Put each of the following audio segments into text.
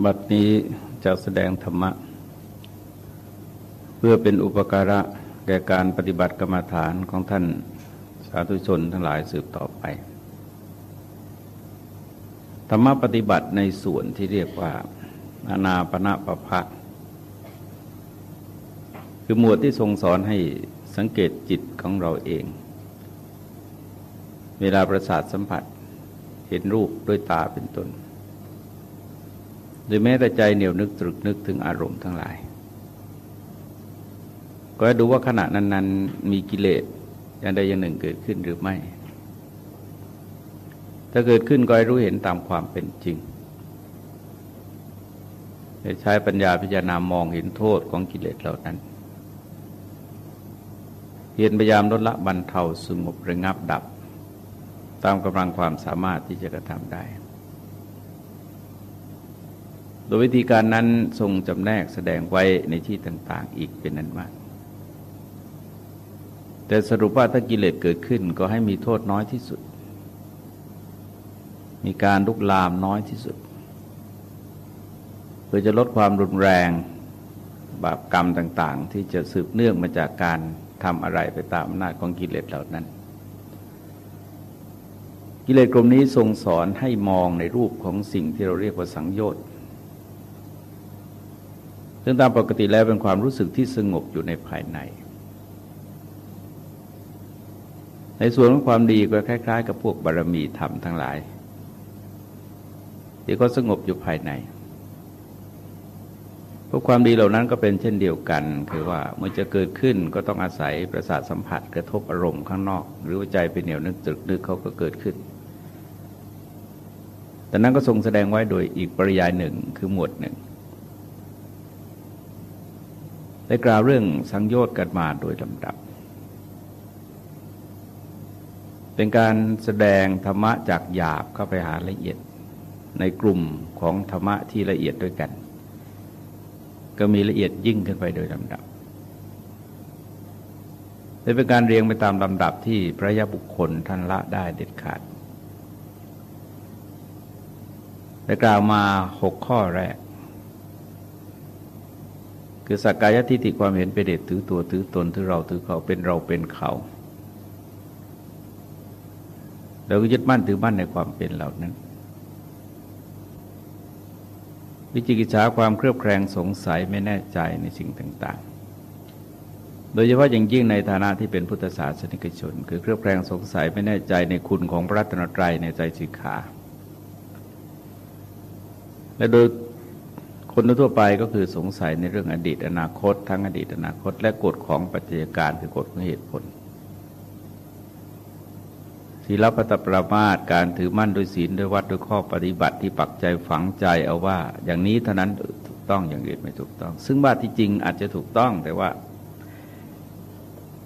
บัดนี้จะแสดงธรรมะ เพื่อเป็นอุปการะแก่การปฏิบัติกรรมฐานของท่านสาธุชนทั้งหลายสืบต่อไป ธรรมะปฏิบัติในส่วนที่เรียกว่าอานาปณะปะพะคือหมวดที่ทรงสอนให้สังเกตจิตของเราเอง เวลาประสาทสัมผัสเห็นรูปด้วยตาเป็นต้น รือแม้แต่ใจเหนียวนึกตรึกนึกถึงอารมณ์ทั้งหลาย ก็ดูว่าขณะนั้น ๆ มีกิเลสอย่างใดอย่างหนึ่งเกิดขึ้นหรือไม่ ถ้าเกิดขึ้นก็ให้รู้เห็นตามความเป็นจริงใช้ปัญญาพิจารณามองเห็นโทษของกิเลสเหล่านั้นเพียรพยายามลดละบรรเทาสงบระงับดับ ตามกำลังความสามารถที่จะกระทำได้ ดยวิธีการนั้นทรงจำแนกแสดงไว้ในที่ต่างๆ อีกเป็นนั้นมาก แต่สรุปว่าถ้ากิเลสเกิดขึ้นก็ให้มีโทษน้อยที่สุด มีการลุกลามน้อยที่สุด เพื่อจะลดความรุนแรง บาปกรรมต่างๆ ที่จะสืบเนื่องมาจากการทำอะไรไปตามอำนาจของกิเลสเหล่านั้น กิเลสกลุ่มนี้ทรงสอนให้มองในรูปของสิ่งที่เราเรียกว่าสังโยชน์ ซึ่งตามปกติแล้วเป็นความรู้สึกที่สงบอยู่ในภายใน ในส่วนของความดีก็คล้าย ๆ กับพวกบารมีธรรมทั้งหลาย ที่ก็สงบอยู่ภายในพวกความดีเหล่านั้นก็เป็นเช่นเดียวกัน คือว่าเมื่อจะเกิดขึ้นก็ต้องอาศัยประสาทสัมผัสกระทบอารมณ์ข้างนอก หรือว่าใจเป็นเหนียวนึกตรึกนึกเขาก็เกิดขึ้นแต่นั้นก็ทรงแสดงไว้โดยอีกปริยายหนึ่งคือหมวดหนึ่ง ได้กล่าวเรื่องสังโยชน์กันมาโดยลำดับ เป็นการแสดงธรรมะจากหยาบเข้าไปหาละเอียดในกลุ่มของธรรมะที่ละเอียดด้วยกัน ก็มีละเอียดยิ่งขึ้นไปโดยลำดับเป็นการเรียงไปตามลำดับที่พระยาบุคคลท่านละได้เด็ดขาด ได้กล่าวมาหกข้อแรก คือสักกายทิฏฐิความเห็นเป็นเด็ดถือตัวถือตนถือเราถือเขาเป็นเราเป็นเขาเราก็ยึดมั่นถือมั่นในความเป็นเหล่านั้น วิจิกิจฉาความเครือบแคลงสงสัยไม่แน่ใจในสิ่งต่าง ๆ โดยเฉพาะอย่างยิ่งในฐานะที่เป็นพุทธศาสนิกชน คือเครือบแคลงสงสัยไม่แน่ใจในคุณของพระรัตนตรัยในใจสิกขาและโดย คนทั่วไปก็คือสงสัยในเรื่องอดีต อนาคต ทั้งอดีตอนาคต และกฎของปัจจัยการคือกฎของเหตุผลศีลปัตปรามาตการถือมั่นโดยศีลด้วยวัดด้วยข้อปฏิบัติที่ปักใจฝังใจเอาว่า อย่างนี้เท่านั้นถูกต้องอย่างอื่นไม่ถูกต้อง ซึ่งว่าที่จริงอาจจะถูกต้องแต่ว่า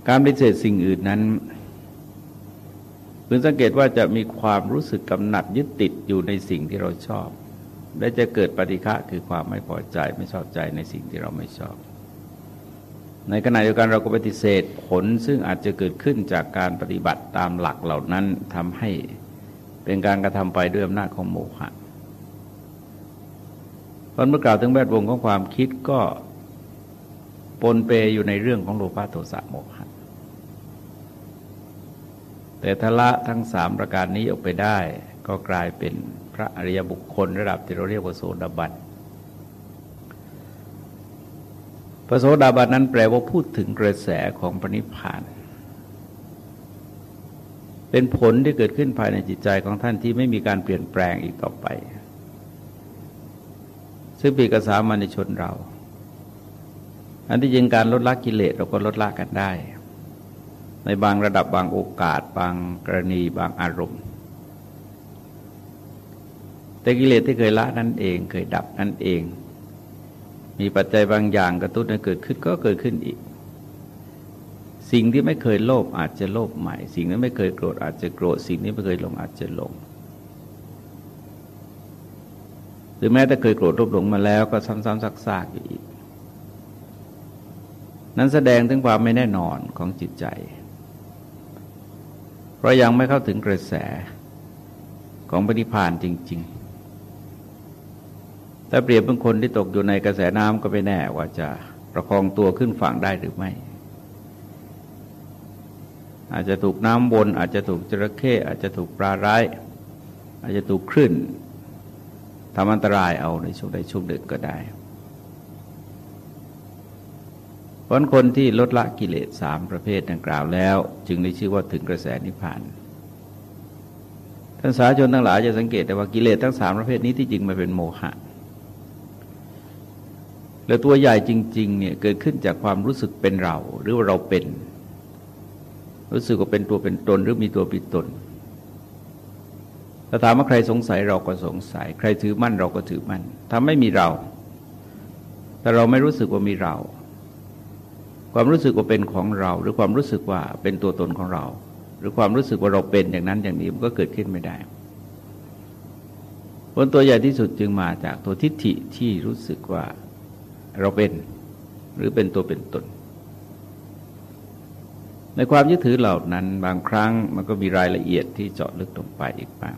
การปฏิเสธสิ่งอื่นนั้นเพื่อสังเกตว่าจะมีความรู้สึกกำหนัดยึดติดอยู่ในสิ่งที่เราชอบ และจะเกิดปฏิฆะคือความไม่พอใจไม่ชอบใจในสิ่งที่เราไม่ชอบ ในขณะเดียวกันเราก็ปฏิเสธผลซึ่งอาจจะเกิดขึ้นจากการปฏิบัติตามหลักเหล่านั้นทำให้เป็นการกระทำไปด้วยอำนาจของโมหะตอนเมื่อกล่าวถึงแวดวงของความคิดก็ปนเปอยู่ในเรื่องของโลภะโทสะโมหะแต่ทละทั้งสามประการนี้ออกไปได้ก็กลายเป็น พระอริยบุคคลระดับที่เราเรียกว่าโสดาบันพระโสดาบันนั้นแปลว่าพูดถึงกระแสของปณิพานเป็นผลที่เกิดขึ้นภายในจิตใจของท่านที่ไม่มีการเปลี่ยนแปลงอีกต่อไป ซึ่งปีกษามาในชนเรา อันที่จริงการลดละกิเลสเราก็ลดละกันได้ ในบางระดับบางโอกาส บางกรณีบางอารมณ์ แต่กิเลสที่เคยละนั่นเองเคยดับนั่นเอง มีปัจจัยบางอย่างกระตุ้นให้เกิดขึ้นก็เกิดขึ้นอีก สิ่งที่ไม่เคยโลภอาจจะโลภใหม่ สิ่งที่ไม่เคยโกรธอาจจะโกรธสิ่งที่ไม่เคยหลงอาจจะหลงหรือแม้แต่เคยโกรธรูปหลงมาแล้วก็ซ้ำๆซากๆอยู่อีก นั้นแสดงถึงความไม่แน่นอนของจิตใจ เพราะยังไม่เข้าถึงกระแสของปฏิพานจริง ๆ ถ้าเปรียบเป็นคนที่ตกอยู่ในกระแสน้ำก็ไม่แน่ว่าจะประคองตัวขึ้นฝั่งได้หรือไม่ อาจจะถูกน้ำวนอาจจะถูกจระเข้อาจจะถูกปลาร้าย อาจจะถูกคลื่นทำอันตรายเอาในช่วงใดช่วงหนึ่งก็ได้เพราะคนที่ลดละกิเลสสามประเภทดังกล่าวแล้ว จึงได้ชื่อว่าถึงกระแสนิพพานท่านสาชนทั้งหลายจะสังเกตแต่ว่ากิเลสทั้งสามประเภทนี้ที่จริงมันเป็นโมหะ แล้วตัวใหญ่จริง ๆ เนี่ยเกิดขึ้นจากความรู้สึกเป็นเรา หรือว่าเราเป็น รู้สึกว่าเป็นตัวเป็นตนหรือมีตัวเป็นตนถ้าถามว่าใครสงสัยเราก็สงสัย ใครถือมั่นเราก็ถือมั่นถ้าไม่มีเรา แต่เราไม่รู้สึกว่ามีเรา ความรู้สึกว่าเป็นของเรา หรือความรู้สึกว่าเป็นตัวตนของเรา หรือความรู้สึกว่าเราเป็นอย่างนั้นอย่างนี้มันก็เกิดขึ้นไม่ได้ผลตัวใหญ่ที่สุดจึงมาจากตัวทิฏฐิที่รู้สึกว่า เราเป็นหรือเป็นตัวเป็นตน ในความยึดถือเหล่านั้นบางครั้งมันก็มีรายละเอียดที่เจาะลึกลงไปอีกบ้าง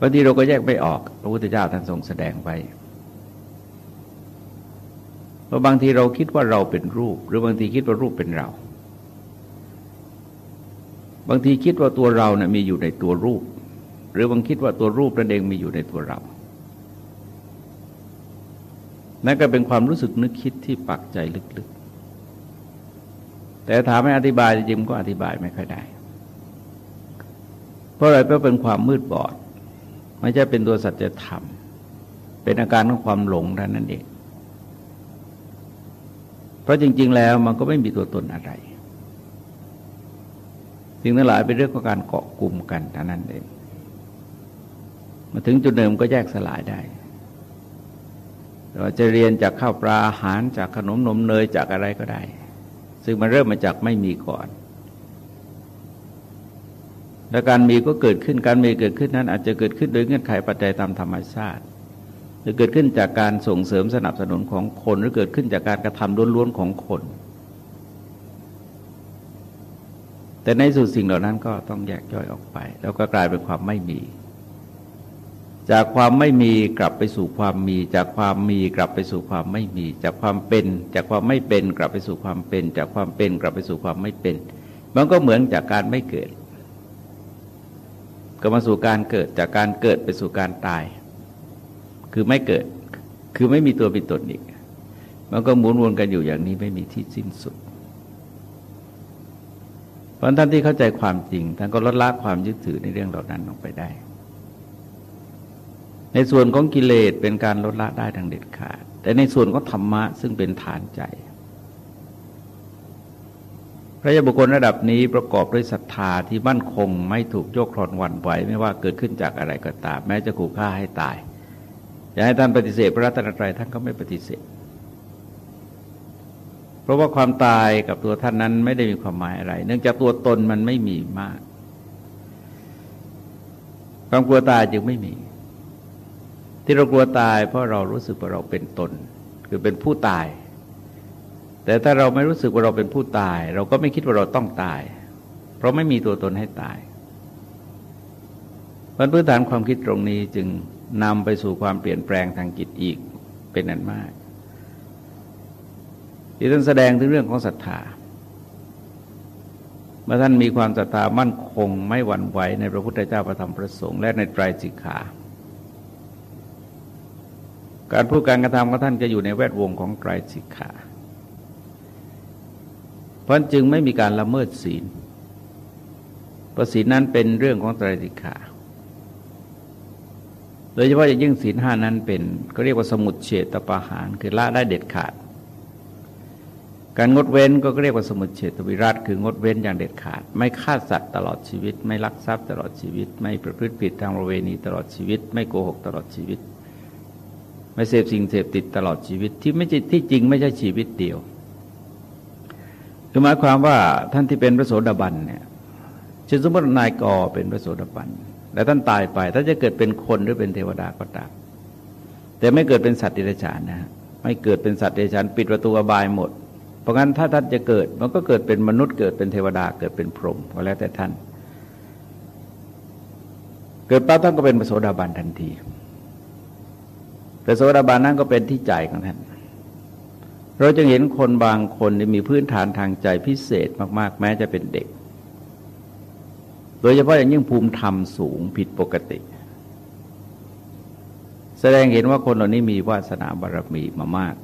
บางทีเราก็แยกไม่ออกพระพุทธเจ้าท่านทรงแสดงไปเพราะบางทีเราคิดว่าเราเป็นรูป หรือบางทีคิดว่ารูปเป็นเรา บางทีคิดว่าตัวเราเนะ่ยมีอยู่ในตัวรูป หรือบางคิดว่าตัวรูปนั่นเองมีอยู่ในตัวเรา นั่นก็เป็นความรู้สึกนึกคิดที่ปักใจลึกๆ แต่ถามให้อธิบายจริงก็อธิบายไม่ค่อยได้ เพราะอะไรเพราะเป็นความมืดบอด ไม่ใช่เป็นตัวสัจธรรม เป็นอาการของความหลงเท่านั้นเอง เพราะจริง ๆ แล้วมันก็ไม่มีตัวตนอะไรสิ่งทั้งหลายเป็นเรื่องของการเกาะกลุ่มกันเท่านั้นเอง มาถึงจุดเดิมก็แยกสลายได้ เราจะเรียนจากข้าวปลาอาหารจากขนมนมเนยจากอะไรก็ได้ ซึ่งมันเริ่มมาจากไม่มีก่อน และการมีก็เกิดขึ้นการมีเกิดขึ้นนั้น อาจจะเกิดขึ้นโดยเงื่อนไขปัจจัยตามธรรมชาติ หรือเกิดขึ้นจากการส่งเสริมสนับสนุนของคน หรือเกิดขึ้นจากการกระทำล้วนๆของคน แต่ในสุดสิ่งเหล่านั้นก็ต้องแยกย่อยออกไป แล้วก็กลายเป็นความไม่มี จากความไม่มีกลับไปสู่ความมี จากความมีกลับไปสู่ความไม่มี จากความเป็น จากความไม่เป็นกลับไปสู่ความเป็น จากความเป็นกลับไปสู่ความไม่เป็น มันก็เหมือนจากการไม่เกิด ก็มาสู่การเกิดจากการเกิดไปสู่การตาย คือไม่เกิด คือไม่มีตัวเป็นตนอีก มันก็หมุนวนกันอยู่อย่างนี้ไม่มีที่สิ้นสุดเพราะท่านที่เข้าใจความจริงท่านก็ลดละความยึดถือในเรื่องเหล่านั้นลงไปได้ ในส่วนของกิเลสเป็นการลดละได้ทางเด็ดขาด แต่ในส่วนของธรรมะซึ่งเป็นฐานใจ พระยาบุคคลระดับนี้ประกอบด้วยศรัทธาที่มั่นคงไม่ถูกโยกคลอนวันไหว ไม่ว่าเกิดขึ้นจากอะไรก็ตาม แม้จะขู่ฆ่าให้ตาย อยากให้ท่านปฏิเสธพระรัตนตรัยท่านก็ไม่ปฏิเสธ เพราะว่าความตายกับตัวท่านนั้นไม่ได้มีความหมายอะไร เนื่องจากตัวตนมันไม่มีมาก ความกลัวตายจึงไม่มี ที่เรากลัวตายเพราะเรารู้สึกว่าเราเป็นตน คือเป็นผู้ตาย แต่ถ้าเราไม่รู้สึกว่าเราเป็นผู้ตาย เราก็ไม่คิดว่าเราต้องตาย เพราะไม่มีตัวตนให้ตายพื้นฐานความคิดตรงนี้จึงนำไปสู่ความเปลี่ยนแปลงทางจิตอีกเป็นนันมากที่ท่านแสดงถึงเรื่องของศรัทธาเมื่อท่านมีความศรัทธามั่นคงไม่หวั่นไหวในพระพุทธเจ้าประธรรมประสงค์และในไตรจิกขา การพูดการกระทำของท่านจะอยู่ในแวดวงของไตรสิกขาเพราะจึงไม่มีการละเมิดศีลเพราะศีลนั้นเป็นเรื่องของไตรสิกขาโดยเฉพาะอย่างยิ่งศีลห้านั้นเป็นก็เรียกว่าสมุดเฉตปาหาร คือละได้เด็ดขาด การงดเว้นก็เรียกว่าสมุดเฉตวิรัตคืองดเว้นอย่างเด็ดขาด ไม่ฆ่าสัตว์ตลอดชีวิต ไม่ลักทรัพย์ตลอดชีวิต ไม่ประพฤติผิดทางประเวณีตลอดชีวิต ไม่โกหกตลอดชีวิต ไม่เสพสิ่งเสพติดตลอดชีวิตที่ไม่ที่จริงไม่ใช่ชีวิตเดียวคือหมายความว่าท่านที่เป็นพระโสดาบันเนี่ยเช่นสมมตินายกอเป็นพระโสดาบันแล้วท่านตายไปถ้าจะเกิดเป็นคนหรือเป็นเทวดาก็ตามแต่ไม่เกิดเป็นสัตว์เดรัจฉานนะไม่เกิดเป็นสัตว์เดรัจฉานปิดประตูอบายหมด เพราะงั้นถ้าท่านจะเกิดมันก็เกิดเป็นมนุษย์เกิดเป็นเทวดาเกิดเป็นพรหมก็แล้วแต่ท่าน เกิดปั๊บท่านก็เป็นพระโสดาบันทันที แต่โสดาบันนั้นก็เป็นที่ใจของท่านเราจะเห็นคนบางคนที่มีพื้นฐานทางใจพิเศษมากๆ แม้จะเป็นเด็ก โดยเฉพาะอย่างยิ่งภูมิธรรมสูงผิดปกติ แสดงเห็นว่าคนเหล่านี้มีวาสนาบารมีมามาก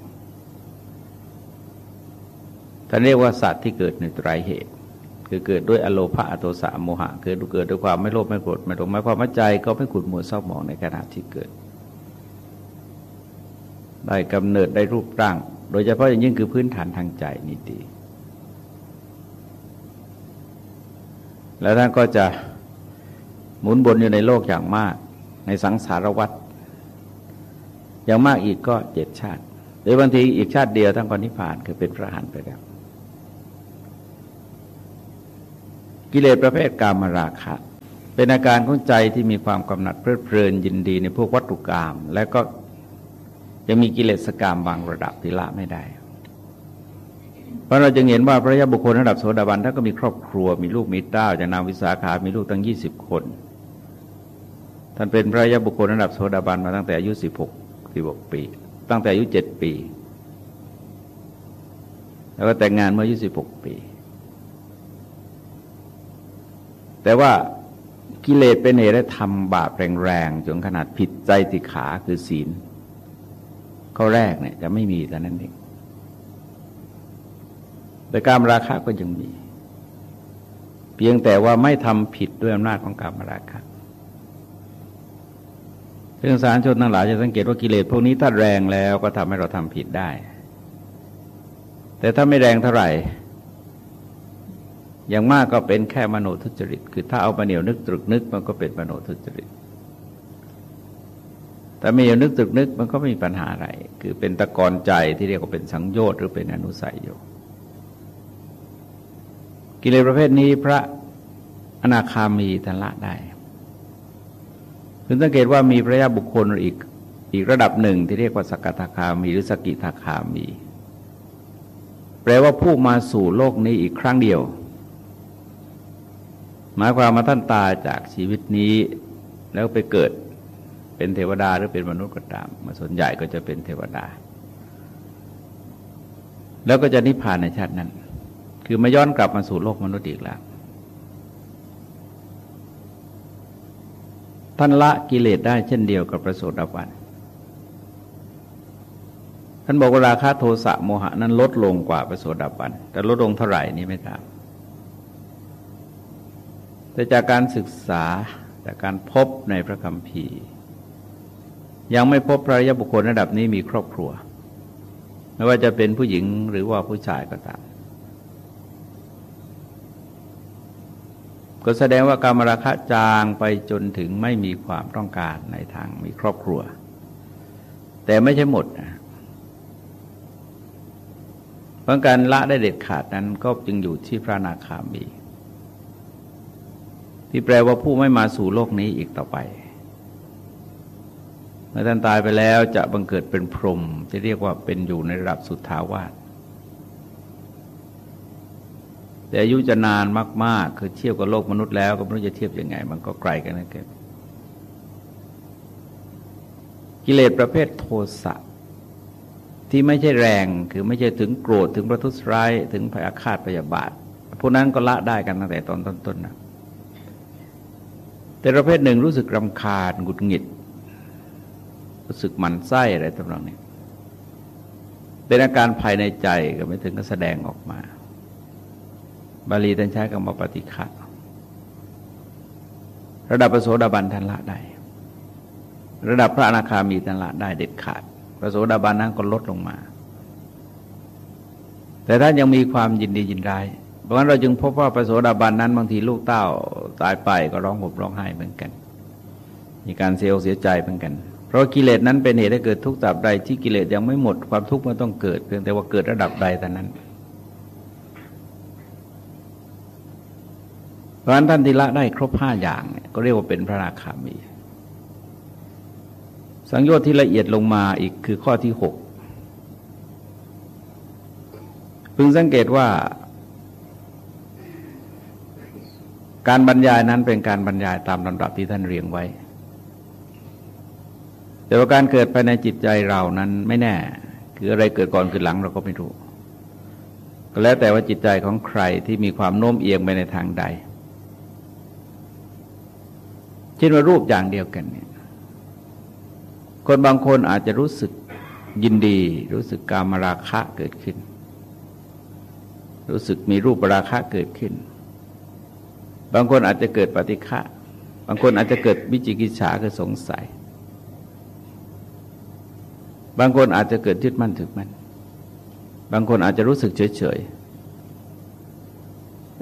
ท่านเรียกว่าสัตว์ที่เกิดในไตรเหตุ คือเกิดด้วยอโลภะอโทสะโมหะเกิดเกิดด้วยความไม่โลภไม่โกรธไม่หลงไม่ความมั่ใจก็ไม่ขุดมัวเศร้าหมองในขณะที่เกิด ได้กำเนิดได้รูปร่าง โดยเฉพาะอย่างยิ่งคือพื้นฐานทางใจนี่ดีแล้วท่านก็จะหมุนบนอยู่ในโลกอย่างมาก ในสังสารวัฏอย่างมากอีกก็เจ็ดชาติ หรือบางทีอีกชาติเดียวท่านก็นิพพานคือเป็นพระหันไปแล้ว กิเลสประเภทกามราคะ เป็นอาการของใจที่มีความกำหนัดเพลิดเพลินยินดีในพวกวัตถุกรรมและก็ ยังมีกิเลสกรรมบางระดับที่ละไม่ได้ เพราะเราจะเห็นว่าพระยาบุคคลระดับโสดาบันท่านก็มีครอบครัวมีลูกมีเต้าจากนางวิสาขา มีลูกตั้งยี่สิบคน ท่านเป็นพระยาบุคคลระดับโสดาบันมาตั้งแต่อายุสิบหกสิบหกปี ตั้งแต่อายุเจ็ดปี แล้วก็แต่งงานเมื่ออายุสิบหกปี แต่ว่ากิเลสเป็นเหตุให้ทำบาปแรงๆจนขนาดผิดใจติขาคือศีล ข้อแรกเนี่ยจะไม่มีแต่นั้นเองแต่การราคะก็ยังมี เพียงแต่ว่าไม่ทำผิดด้วยอำนาจของการมราคะซึ่งสารชนทั้งหลายจะสังเกตว่ากิเลสพวกนี้ถ้าแรงแล้วก็ทำให้เราทำผิดได้ แต่ถ้าไม่แรงเท่าไหร่ อย่างมากก็เป็นแค่มโนทุจริต คือถ้าเอามาเหนียวนึกตรึกนึกมันก็เป็นมโนทุจริต แต่ไม่เหนียวนึกตึกนึกมันก็ไม่มีปัญหาอะไร คือเป็นตะกอนใจที่เรียกว่าเป็นสังโยชน์หรือเป็นอนุสัยโยกิเลสประเภทนี้พระอนาคามีทันละได้คุณสังเกตว่ามีพระยาบุคคลอีกอีกระดับหนึ่งที่เรียกว่าสกทาคามีหรือสกิทาคามี แปลว่าผู้มาสู่โลกนี้อีกครั้งเดียว หมายความมาท่านตายจากชีวิตนี้แล้วไปเกิด เป็นเทวดาหรือเป็นมนุษย์ก็ตามมาส่วนใหญ่ก็จะเป็นเทวดา แล้วก็จะนิพพานในชาตินั้น คือมาย้อนกลับมาสู่โลกมนุษย์อีกแล้วท่านละกิเลสได้เช่นเดียวกับประโสดาบันท่านบอกว่าราคาโทสะโมหะนั้นลดลงกว่าประโสดาบัน แต่ลดลงเท่าไหร่นี้ไม่ทราบแต่จากการศึกษาจากการพบในพระคัมภีร์ ยังไม่พบพระยบุคคลระดับนี้มีครอบครัว ไม่ว่าจะเป็นผู้หญิงหรือว่าผู้ชายก็ตาม ก็แสดงว่าการมราคะจางไปจนถึงไม่มีความต้องการในทางมีครอบครัว แต่ไม่ใช่หมดนะเพราะการละได้เด็ดขาดนั้นก็จึงอยู่ที่พระนาคามี ที่แปลว่าผู้ไม่มาสู่โลกนี้อีกต่อไป มื่อท่านตายไปแล้วจะบังเกิดเป็นพรหมที่เรียกว่าเป็นอยู่ในระดับสุดทาวาสแต่อายุจะนานมาก ๆ คือเทียบกับโลกมนุษย์แล้วก็ไม่รู้จะเทียบยังไง มันก็ไกลกันนะเกินกิเลสประเภทโทสะที่ไม่ใช่แรงคือไม่ใช่ถึงโกรธถึงประทุษร้ายถึงพยาฆาตพยาบาทพวกนั้นก็ละได้กันตั้งแต่ตอนต้นๆนะแต่ประเภทหนึ่งรู้สึกรำคาญหงุดหงิด รู้สึกหมันไส้อะไรต่างๆนี้เป็นอาการภายในใจก็ไม่ถึงก็แสดงออกมา บาลีท่านใช้คำว่าปฏิฆะระดับพระโสดาบันทันละได้ ระดับพระอนาคามีทันละได้เด็ดขาดพระโสดาบันนั้นก็ลดลงมา แต่ท่านยังมีความยินดียินร้ายเพราะฉะนั้นเราจึงพบว่าพระโสดาบันนั้นบางทีลูกเต้าตายไปก็ร้องห่มร้องไห้เหมือนกัน มีการเสียอกเสียใจเหมือนกัน เพราะกิเลสนั้นเป็นเหตุให้เกิดทุกข์ตราบใดที่กิเลสยังไม่หมดความทุกข์มันต้องเกิดเพียงแต่ว่าเกิดระดับใดแต่นั้น เพราะฉะนั้นท่านที่ละได้ครบห้าอย่างก็เรียกว่าเป็นพระราคามี สังโยชน์ที่ละเอียดลงมาอีกคือข้อที่หกพึงสังเกตว่า การบรรยายนั้นเป็นการบรรยายตามลำดับที่ท่านเรียงไว้ แต่ว่าการเกิดภายในจิตใจเรานั้นไม่แน่ คืออะไรเกิดก่อนเกิดหลังเราก็ไม่รู้ ก็แล้วแต่ว่าจิตใจของใครที่มีความโน้มเอียงไปในทางใด เช่นว่ารูปอย่างเดียวกันเนี่ย คนบางคนอาจจะรู้สึกยินดี รู้สึกกามราคะเกิดขึ้น รู้สึกมีรูปราคะเกิดขึ้น บางคนอาจจะเกิดปฏิฆะบางคนอาจจะเกิดวิจิกิจฉาคือสงสัย บางคนอาจจะเกิดยึดมั่นถือมั่นบางคนอาจจะรู้สึกเฉยเฉย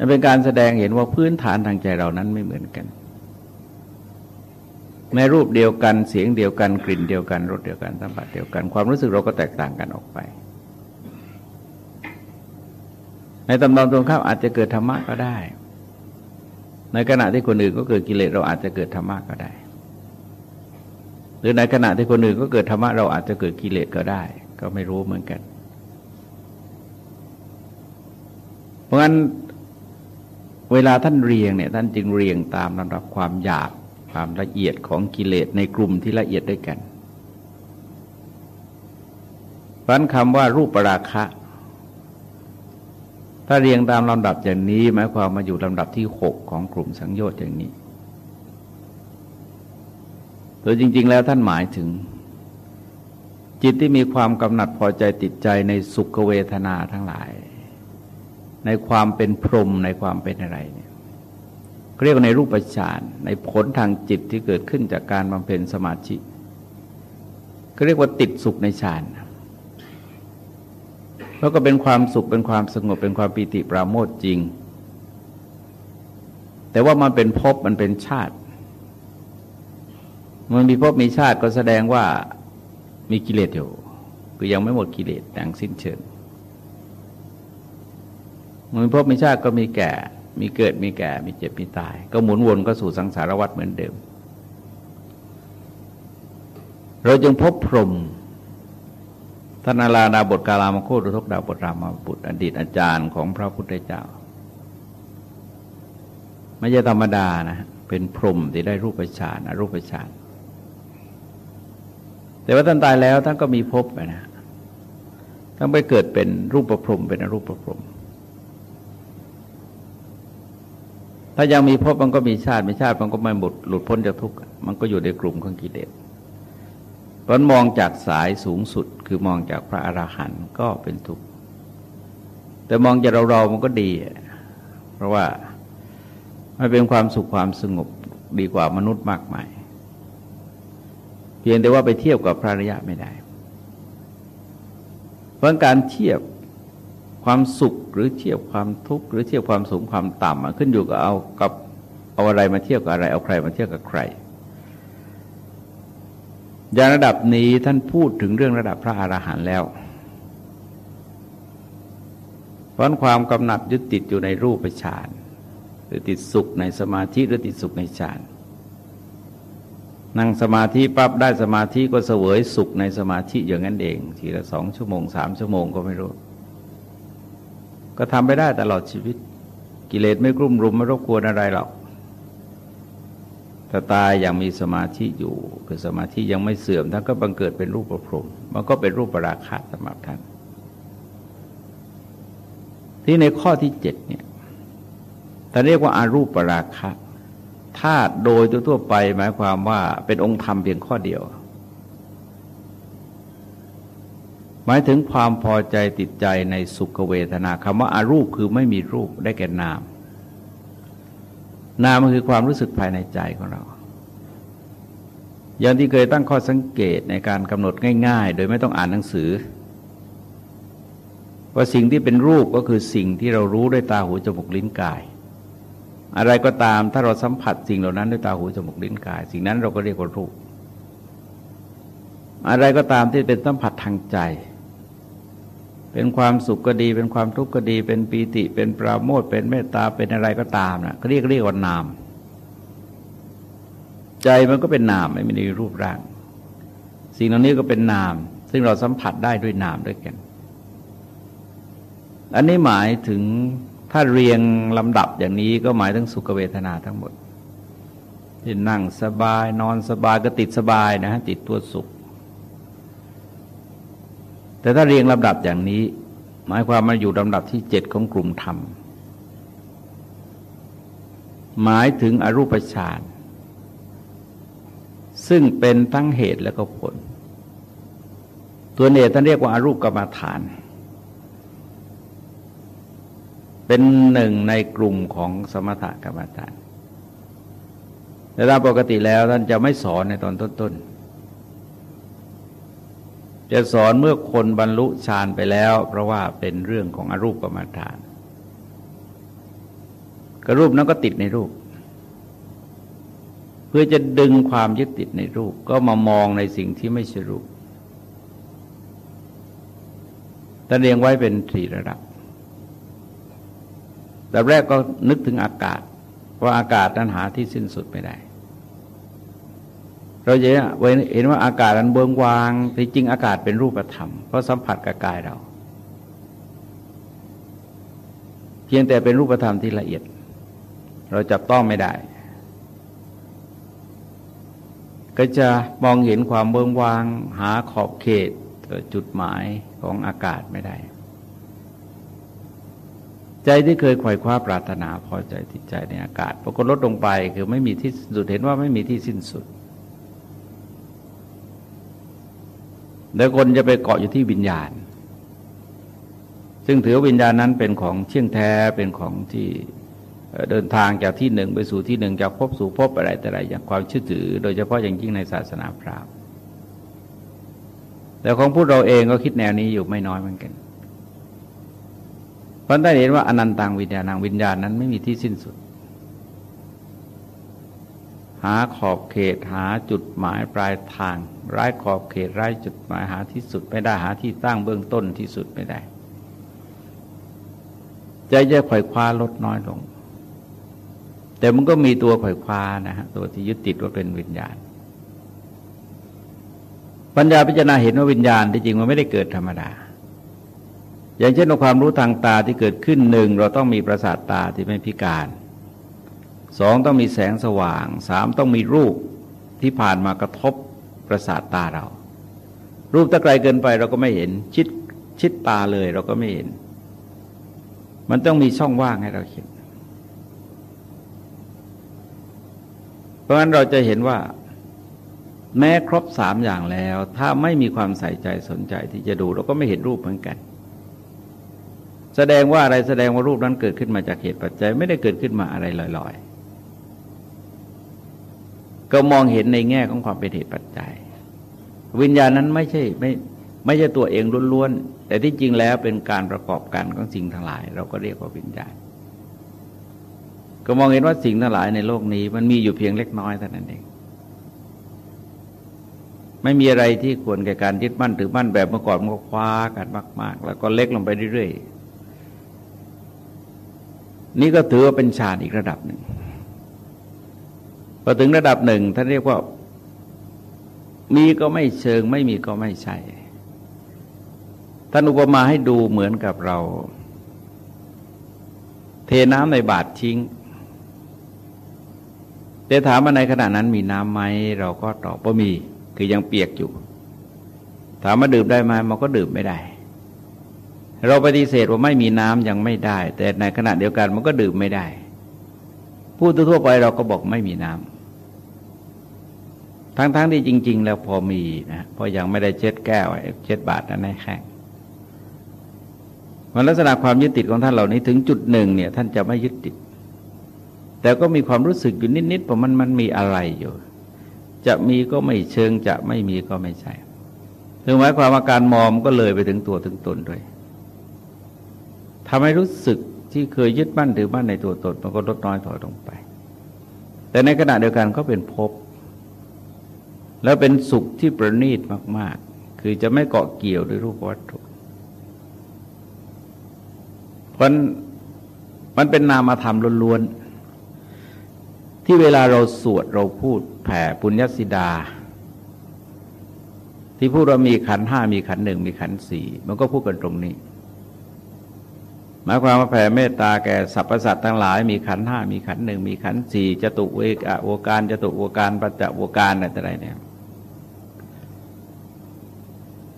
เป็นการแสดงเห็นว่าพื้นฐานทางใจเรานั้นไม่เหมือนกันแม้รูปเดียวกันเสียงเดียวกันกลิ่นเดียวกันรสเดียวกันสัมผัสเดียวกัน ความรู้สึกเราก็แตกต่างกันออกไป ในตำนองตรงข้ามอาจจะเกิดธรรมะก็ได้ ในขณะที่คนอื่นก็เกิดกิเลสเราอาจจะเกิดธรรมะก็ได้ รือในขณะที่คนอื่นก็เกิดธรรมะเราอาจจะเกิดกิเลสก็ได้ ก็ไม่รู้เหมือนกัน เพราะงั้นเวลาท่านเรียงเนี่ยท่านจึงเรียงตามลำดับความหยาบความละเอียดของกิเลสในกลุ่มที่ละเอียดด้วยกันพันคำว่ารูปปราคะ ถ้าเรียงตามลำดับอย่างนี้ หมายความมาอยู่ลำดับที่หกของกลุ่มสังโยชน์อย่างนี้ โดยจริง ๆ แล้วท่านหมายถึง จิตที่มีความกำหนัดพอใจติดใจในสุขเวทนาทั้งหลาย ในความเป็นพรหมในความเป็นอะไรเนี่ยเรียกว่าในรูปฌานในผลทางจิตที่เกิดขึ้นจากการบำเพ็ญสมาธิก็เรียกว่าติดสุขในฌานแล้วก็เป็นความสุขเป็นความสงบเป็นความปีติปราโมทจริง แต่ว่ามันเป็นภพมันเป็นชาติ มันมีภพมีชาติก็แสดงว่ามีกิเลสอยู่ คือยังไม่หมดกิเลสอย่างสิ้นเชิงมันมีภพมีชาติก็มีแก่ มีเกิดมีแก่ มีเจ็บมีตาย ก็หมุนวนก็สู่สังสารวัฏเหมือนเดิม เราจึงพบพรหมท่านอาลาดาบทกาลามโคตุทกดาบทรามาบุตรอดีตอาจารย์ของพระพุทธเจ้า ไม่ใช่ธรรมดานะ เป็นพรหมที่ได้รูปฌานอรูปฌาน แต่ว่าท่านตายแล้วท่านก็มีภพนะท่านไปเกิดเป็นรูปประพรมเป็นอรูปประพรมถ้ายังมีภพมันก็มีชาติมีชาติมันก็ไม่หมดหลุดพ้นจากทุกข์มันก็อยู่ในกลุ่มของกิเลสเพรามองจากสายสูงสุดคือมองจากพระอราหันต์ก็เป็นทุกข์แต่มองจากเราเรามันก็ดี เพราะว่ามันเป็นความสุขความสงบดีกว่ามนุษย์มากมาย เพียงแต่ว่าไปเทียบกับพระอริยะไม่ได้ เพราะการเทียบความสุขหรือเทียบความทุกข์หรือเทียบความสูงความต่ำขึ้นอยู่กับเอากับเอาอะไรมาเทียบกับอะไรเอาใครมาเทียบกับใคร อย่างระดับนี้ท่านพูดถึงเรื่องระดับพระอรหันต์แล้วเพราะความกำหนัดยึดติดอยู่ในรูปฌานหรือติดสุขในสมาธิหรือติดสุขในฌาน นั่งสมาธิปั๊บได้สมาธิก็เสวยสุขในสมาธิอย่างนั้นเอง ทีละสองชั่วโมงสามชั่วโมงก็ไม่รู้ ก็ทำไปได้ตลอดชีวิต กิเลสไม่กลุ่มรุมไม่รบกวนอะไรหรอกถ้าตายยังมีสมาธิอยู่คือสมาธิยังไม่เสื่อมท่านก็บังเกิดเป็นรูปประพรมมันก็เป็นรูปปราคะสำหรับท่านที่ในข้อที่เจ็ดเนี่ยท่านเรียกว่าอารูปปราคะ ธาตุโดยทั่วไปหมายความว่าเป็นองค์ธรรมเพียงข้อเดียว หมายถึงความพอใจติดใจในสุขเวทนาคำว่าอารูปคือไม่มีรูปได้แก่นาม นามคือความรู้สึกภายในใจของเรา อย่างที่เคยตั้งข้อสังเกตในการกำหนดง่ายๆ โดยไม่ต้องอ่านหนังสือว่าสิ่งที่เป็นรูปก็คือสิ่งที่เรารู้ด้วยตาหูจมูกลิ้นกาย อะไรก็ตามถ้าเราสัมผัสสิ่งเหล่านั้นด้วยตาหูจมูกลิ้นกาย สิ่งนั้นเราก็เรียกว่ารูป อะไรก็ตามที่เป็นสัมผัสทางใจ เป็นความสุขก็ดี เป็นความทุกข์ก็ดี เป็นปีติ เป็นปราโมทเป็นเมตตาเป็นอะไรก็ตามนะก็เรียกเรียกว่านาม ใจมันก็เป็นนามไม่มีรูปร่าง สิ่งเหล่านี้ก็เป็นนาม ซึ่งเราสัมผัสได้ด้วยนามด้วยกัน อันนี้หมายถึง ถ้าเรียงลำดับอย่างนี้ก็หมายถึงสุขเวทนาทั้งหมดที่นั่งสบายนอนสบายก็ติดสบายนะฮะติดตัวสุข แต่ถ้าเรียงลำดับอย่างนี้ หมายความมาอยู่ลำดับที่เจ็ดของกลุ่มธรรม หมายถึงอรูปฌานซึ่งเป็นทั้งเหตุและก็ผล ตัวเนตท่านเรียกว่าอารูปกรรมฐานเเป็นหนึ่งในกลุ่มของสมถกรรมฐานแต่ตามปกติแล้วท่านจะไม่สอนในตอนต้นๆ จะสอนเมื่อคนบรรลุฌานไปแล้ว เพราะว่าเป็นเรื่องของอรูปกรรมฐานกระรูปนั้นก็ติดในรูป เพื่อจะดึงความยึดติดในรูปก็มามองในสิ่งที่ไม่ใช่รูปตันเรียงไว้เป็นสี่ระดับ แต่แรกก็นึกถึงอากาศ ว่าอากาศนั้นหาที่สิ้นสุดไม่ได้ เราจะเห็นว่าอากาศนั้นเบิงวางที่จริงอากาศเป็นรูปธรรม เพราะสัมผัสกับกายเรา เพียงแต่เป็นรูปธรรมที่ละเอียด เราจับต้องไม่ได้ ก็จะมองเห็นความเบิงวาง หาขอบเขตจุดหมายของอากาศไม่ได้ ใจที่เคยขวายคว้าปรารถนาพอใจติดใจในอากาศปรากฏลดลงไปคือไม่มีที่สุดเห็นว่าไม่มีที่สิ้นสุด แล้วคนจะไปเกาะอยู่ที่วิญญาณ ซึ่งถือวิญญาณนั้นเป็นของเชี่ยงแท้เป็นของที่เดินทางจากที่หนึ่งไปสู่ที่หนึ่งจากพบสู่พบอะไรแต่ไรอย่างความเชื่อถือ โดยเฉพาะอย่างยิ่งในศาสนาพราหมณ์แต่ของพวกเราเองก็คิดแนวนี้อยู่ไม่น้อยเหมือนกัน เพราะได้เห็นว่าอนันตังวิญญาณังวิญญาณนั้นไม่มีที่สิ้นสุด หาขอบเขตหาจุดหมายปลายทาง ร้ายขอบเขตร้ายจุดหมายหาที่สุดไม่ได้หาที่ตั้งเบื้องต้นที่สุดไม่ได้ใจจะค่อยคว้าลดน้อยลง แต่มันก็มีตัวไขว่คว้านะฮะตัวที่ยึดติดว่าเป็นวิญญาณ ปัญญาพิจารณาเห็นว่าวิญญาณที่จริงมันไม่ได้เกิดธรรมดา อย่างเช่นความรู้ทางตาที่เกิดขึ้นหนึ่งเราต้องมีประสาทตาที่ไม่พิการสองต้องมีแสงสว่างสามต้องมีรูปที่ผ่านมากระทบประสาทตาเรา รูปถ้าไกลเกินไปเราก็ไม่เห็นชิดชิดตาเลยเราก็ไม่เห็น มันต้องมีช่องว่างให้เราเห็น เพราะฉะนั้นเราจะเห็นว่า แม้ครบสามอย่างแล้ว ถ้าไม่มีความใส่ใจสนใจที่จะดู เราก็ไม่เห็นรูปเหมือนกัน แสดงว่าอะไรแสดงว่ารูปนั้นเกิดขึ้นมาจากเหตุปัจจัย ไม่ได้เกิดขึ้นมาอะไรลอยๆ ก็มองเห็นในแง่ของความเป็นเหตุปัจจัย วิญญาณนั้นไม่ใช่ไม่ไม่ใช่ตัวเองล้วนๆ แต่ที่จริงแล้วเป็นการประกอบกันของสิ่งทั้งหลาย เราก็เรียกว่าวิญญาณ ก็มองเห็นว่าสิ่งทั้งหลายในโลกนี้ มันมีอยู่เพียงเล็กน้อยเท่านั้นเอง ไม่มีอะไรที่ควรแก่การยึดมั่นถือมั่นแบบเมื่อก่อนมันก็คว้ากันมาก ๆ แล้วก็เล็กลงไปเรื่อยๆ นี่ก็ถือว่าเป็นฌานอีกระดับหนึ่งพอถึงระดับหนึ่งท่านเรียกว่า มีก็ไม่เชิง ไม่มีก็ไม่ใช่ท่านอุปมาให้ดูเหมือนกับเรา เทน้ำในบาตรทิ้งแต่ถามว่าในขณะนั้นมีน้ำไหมเราก็ตอบว่ามี คือยังเปียกอยู่ ถามมาดื่มได้ไหมมันก็ดื่มไม่ได้ เราปฏิเสธว่าไม่มีน้ำยังไม่ได้ แต่ในขณะเดียวกันมันก็ดื่มไม่ได้ พูดทั่วไปเราก็บอกไม่มีน้ำทั้งๆทที่จริง ๆ แล้วพอมีนะพอยังไม่ได้เช็ดแก้วเช็ดบาตรนั้นให้แข็งมันลักษณะความยึดติดของท่านเหล่านี้ถึงจุดหนึ่งเนี่ย ท่านจะไม่ยึดติด แต่ก็มีความรู้สึกอยู่นิดๆว่ามันมันมีอะไรอยู่ จะมีก็ไม่เชิงจะไม่มีก็ไม่ใช่ถึงหมายความว่าการมอมก็เลยไปถึงตัวถึงตนด้วย ทำให้รู้สึกที่เคยยึดมั่นถือมั่นในตัวตนมันก็ลดน้อยถอยลงไป แต่ในขณะเดียวกันก็เป็นภพแล้วเป็นสุขที่ประณีตมาก ๆ คือจะไม่เกาะเกี่ยวด้วยรูปวัตถุเพราะมันเป็นนามธรรมล้วนๆ ที่เวลาเราสวดเราพูดแผ่ปุญญสิดา ที่พูดว่ามีขันห้ามีขันหนึ่งมีขันสี่มันก็พูดกันตรงนี้ หมายความว่าแผ่เมตตาแก่สรรพสัตว์ทั้งหลายมีขันห้ามีขันหนึ่งมีขันสี่จตุเวกอโวการจตุโวการปัจจโวการอะไรต่ออะไรเนี่ย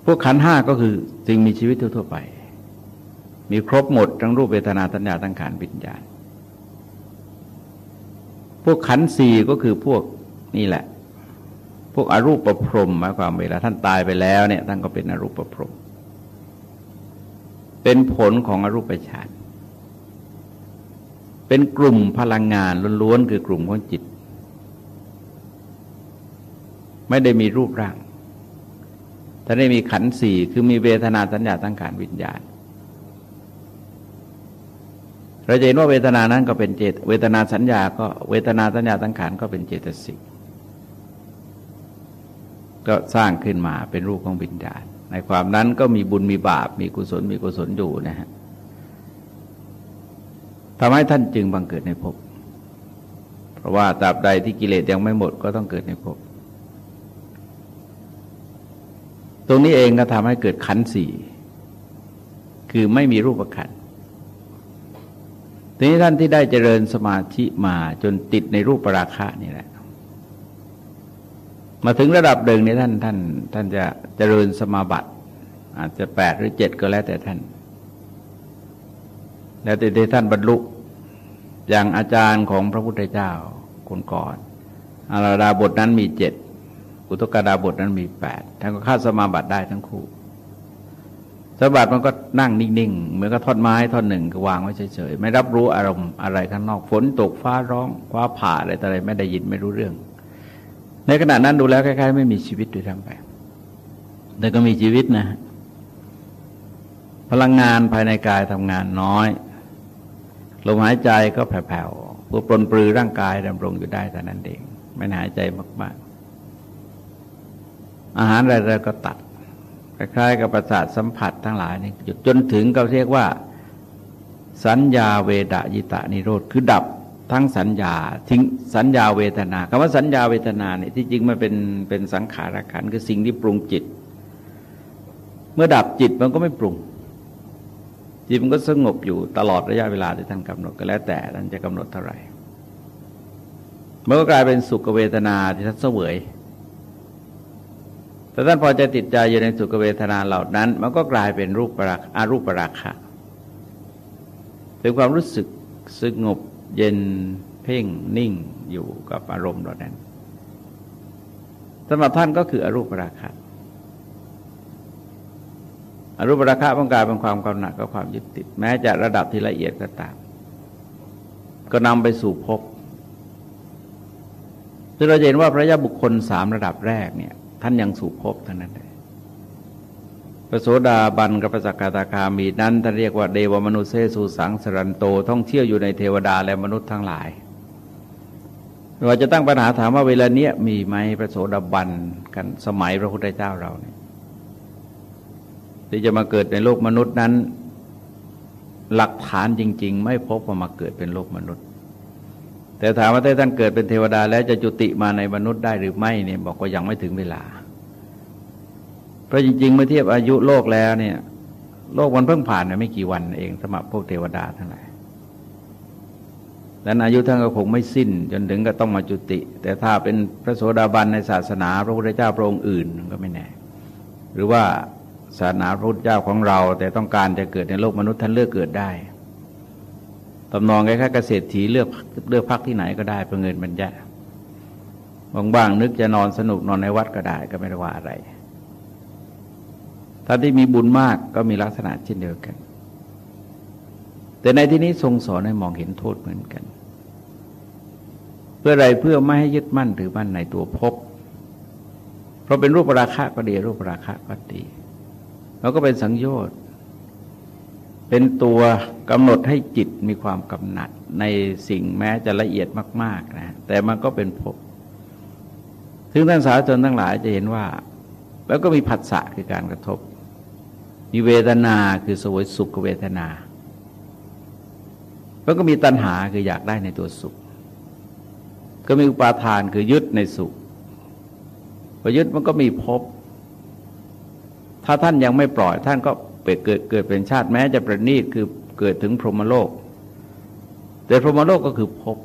พวกขันห้าก็คือสิ่งมีชีวิตทั่วไป มีครบหมดทั้งรูปเวทนาตัญญาตั้งขานวิญญาณพวกขันสี่ก็คือพวกนี่แหละ พวกอรูปประพรมหมายความเวลาท่านตายไปแล้วเนี่ยท่านก็เป็นอรูปประพรม เป็นผลของอรูปฌานเป็นกลุ่มพลังงานล้วนๆคือกลุ่มของจิต ไม่ได้มีรูปร่างแต่ได้มีขันสี่คือมีเวทนาสัญญาตั้งการวิญญาณเราจะเห็นว่าเวทนานั้นก็เป็นเจต เวทนาสัญญาก็เวทนาสัญญาตั้งขานก็เป็นเจตสิกก็สร้างขึ้นมาเป็นรูปของวิญญาณ ในความนั้นก็มีบุญมีบาป มีกุศลมีกุศลอยู่นะฮะทำให้ท่านจึงบังเกิดในภพเพราะว่าตราบใดที่กิเลสยังไม่หมดก็ต้องเกิดในภพตรงนี้เองก็ทำให้เกิดขันสี่คือไม่มีรูปขันทีนี้ท่านที่ได้เจริญสมาธิมาจนติดในรูปปราคะนี่แหละ มาถึงระดับเดิงในท่านท่านท่านจะเจริญสมาบัติอาจจะแปดหรือเจ็ดก็แล้วแต่ท่าน แล้วแต่ที่ท่านบรรลุอย่างอาจารย์ของพระพุทธเจ้าคนก่อนอาราดาบทนั้นมีเจ็ดอุตกดาบทนั้นมีแปดท่านก็เข้าสมาบัติได้ทั้งคู่สมาบัติมันก็นั่งนิ่งๆเหมือนกับท่อนไม้ท่อนหนึ่งก็วางไว้เฉยๆไม่รับรู้อารมณ์อะไรข้างนอกฝนตกฟ้าร้องฟ้าผ่าอะไรแต่อะไรไม่ได้ยินไม่รู้เรื่อง ในขณะนั้นดูแล้วคล้ายๆ ไม่มีชีวิตด้วยทั้งไป แต่ก็มีชีวิตนะ พลังงานภายในกายทำงานน้อย ลมหายใจก็แผ่วๆเพื่อปลนปลือร่างกายดำรงอยู่ได้แต่นั้นเอง ไม่หายใจมากๆ อาหารอะไรๆก็ตัด คล้ายๆ กับประสาทสัมผัสทั้งหลายนี่หยุดจนถึงก็เรียกว่า สัญญาเวดยิตานิโรธ คือดับ ทั้งสัญญาทิ้งสัญญาเวทนาคำว่าสัญญาเวทนาเนี่ยที่จริงมันเป็นเป็นสังขารขันคือสิ่งที่ปรุงจิต เมื่อดับจิตมันก็ไม่ปรุง จิตมันก็สงบอยู่ตลอดระยะเวลาที่ท่านกำหนดก็แล้วแต่ท่านจะกำหนดเท่าไหร่มันก็กลายเป็นสุขเวทนาที่ท่านเสวย แต่ท่านพอจะติดใจอยู่ในสุขเวทนาเหล่านั้น มันก็กลายเป็นรูปปรักอารูปปราคะเป็นความรู้สึกสงบ เย็นเพ่งนิ่งอยู่กับอารมณ์เหล่านั้นสำหรับท่านก็คืออรูปราคะอรูปราคะมันกายเป็นความกำหนัดกับความยึดติด แม้จะระดับที่ละเอียดก็ตาม ก็นำไปสู่ภพซึ่งเราเห็นว่าพระยาบุคคลสามระดับแรกเนี่ย ท่านยังสู่ภพทั้งนั้นเลย พระโสดาบันกับพระสกทาคามีนั้นท่านเรียกว่าเดวมนุษย์เซสุสังสรันโตท่องเที่ยวอยู่ในเทวดาและมนุษย์ทั้งหลายเราจะตั้งปัญหาถามว่าเวลาเนี้ยมีไหมพระโสดาบันกันสมัยพระพุทธเจ้าเราเนี่ยที่จะมาเกิดในโลกมนุษย์นั้น หลักฐานจริง ๆ ไม่พบว่ามาเกิดเป็นโลกมนุษย์ แต่ถามว่าถ้าท่านเกิดเป็นเทวดา แล้วจะจุติมาในมนุษย์ได้หรือไม่เนี่ยบอกว่ายังไม่ถึงเวลา เพราะจริงๆเมื่อเทียบอายุโลกแล้วเนี่ย โลกมันเพิ่งผ่านไม่กี่วันเองสำหรับพวกเทวดาทั้งหลายดังอายุท่านก็คงไม่สิ้น จนถึงก็ต้องมาจุติ แต่ถ้าเป็นพระโสดาบันในศาสนาพระพุทธเจ้าพระองค์อื่นก็ไม่แน่ หรือว่าศาสนาพระพุทธเจ้าของเรา แต่ต้องการจะเกิดในโลกมนุษย์ท่านเลือกเกิดได้ตำนองคล้ายๆเกษตรถีเลือกเลือกพักที่ไหนก็ได้เพื่อเงินบรรยะบางๆนึกจะนอนสนุกนอนในวัดก็ได้ก็ไม่ได้ว่าอะไร ถ้าที่มีบุญมากก็มีลักษณะเช่นเดียวกัน แต่ในที่นี้ทรงสอนให้มองเห็นโทษเหมือนกัน เพื่ออะไรเพื่อไม่ให้ยึดมั่นถือมั่นในตัวพบ เพราะเป็นรูปราคะก็ดีรูปราคะก็ดีเราก็เป็นสังโยชน์เป็นตัวกำหนดให้จิตมีความกำหนัดในสิ่งแม้จะละเอียดมาก ๆนะแต่มันก็เป็นภพถึงท่านสาธารณทั้งหลายจะเห็นว่า แล้วก็มีผัสสะคือการกระทบ มีเวทนาคือสวยสุขเวทนาแล้วก็มีตัณหาคืออยากได้ในตัวสุข ก็มีอุปาทานคือยึดในสุขพอยึดมันก็มีภพถ้าท่านยังไม่ปล่อยท่านก็เกิดเกิดเป็นชาติแม้จะประณีตคือเกิดถึงพรหมโลก แต่พรหมโลกก็คือภพ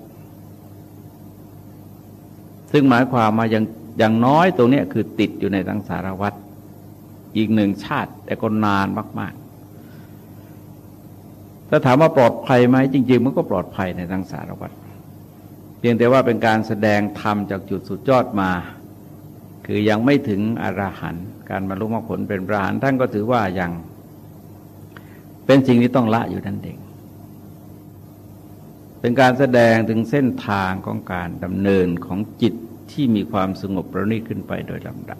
ซึ่งหมายความมาอย่างอย่างน้อยตรงนี้คือติดอยู่ในทั้งสารวัตร อีกหนึ่งชาติ แต่ก็นานมากๆ ถ้าถามว่าปลอดภัยไหมจริง ๆ มันก็ปลอดภัยในทางสารวัตรเพียงแต่ว่าเป็นการแสดงธรรมจากจุดสุดยอดมา คือยังไม่ถึงอรหันต์การบรรลุมรรคผลเป็นพระอรหันต์ท่านก็ถือว่ายังเป็นสิ่งที่ต้องละอยู่นั่นเอง เป็นการแสดงถึงเส้นทางของการดำเนินของจิตที่มีความสงบประณีตขึ้นไปโดยลำดับ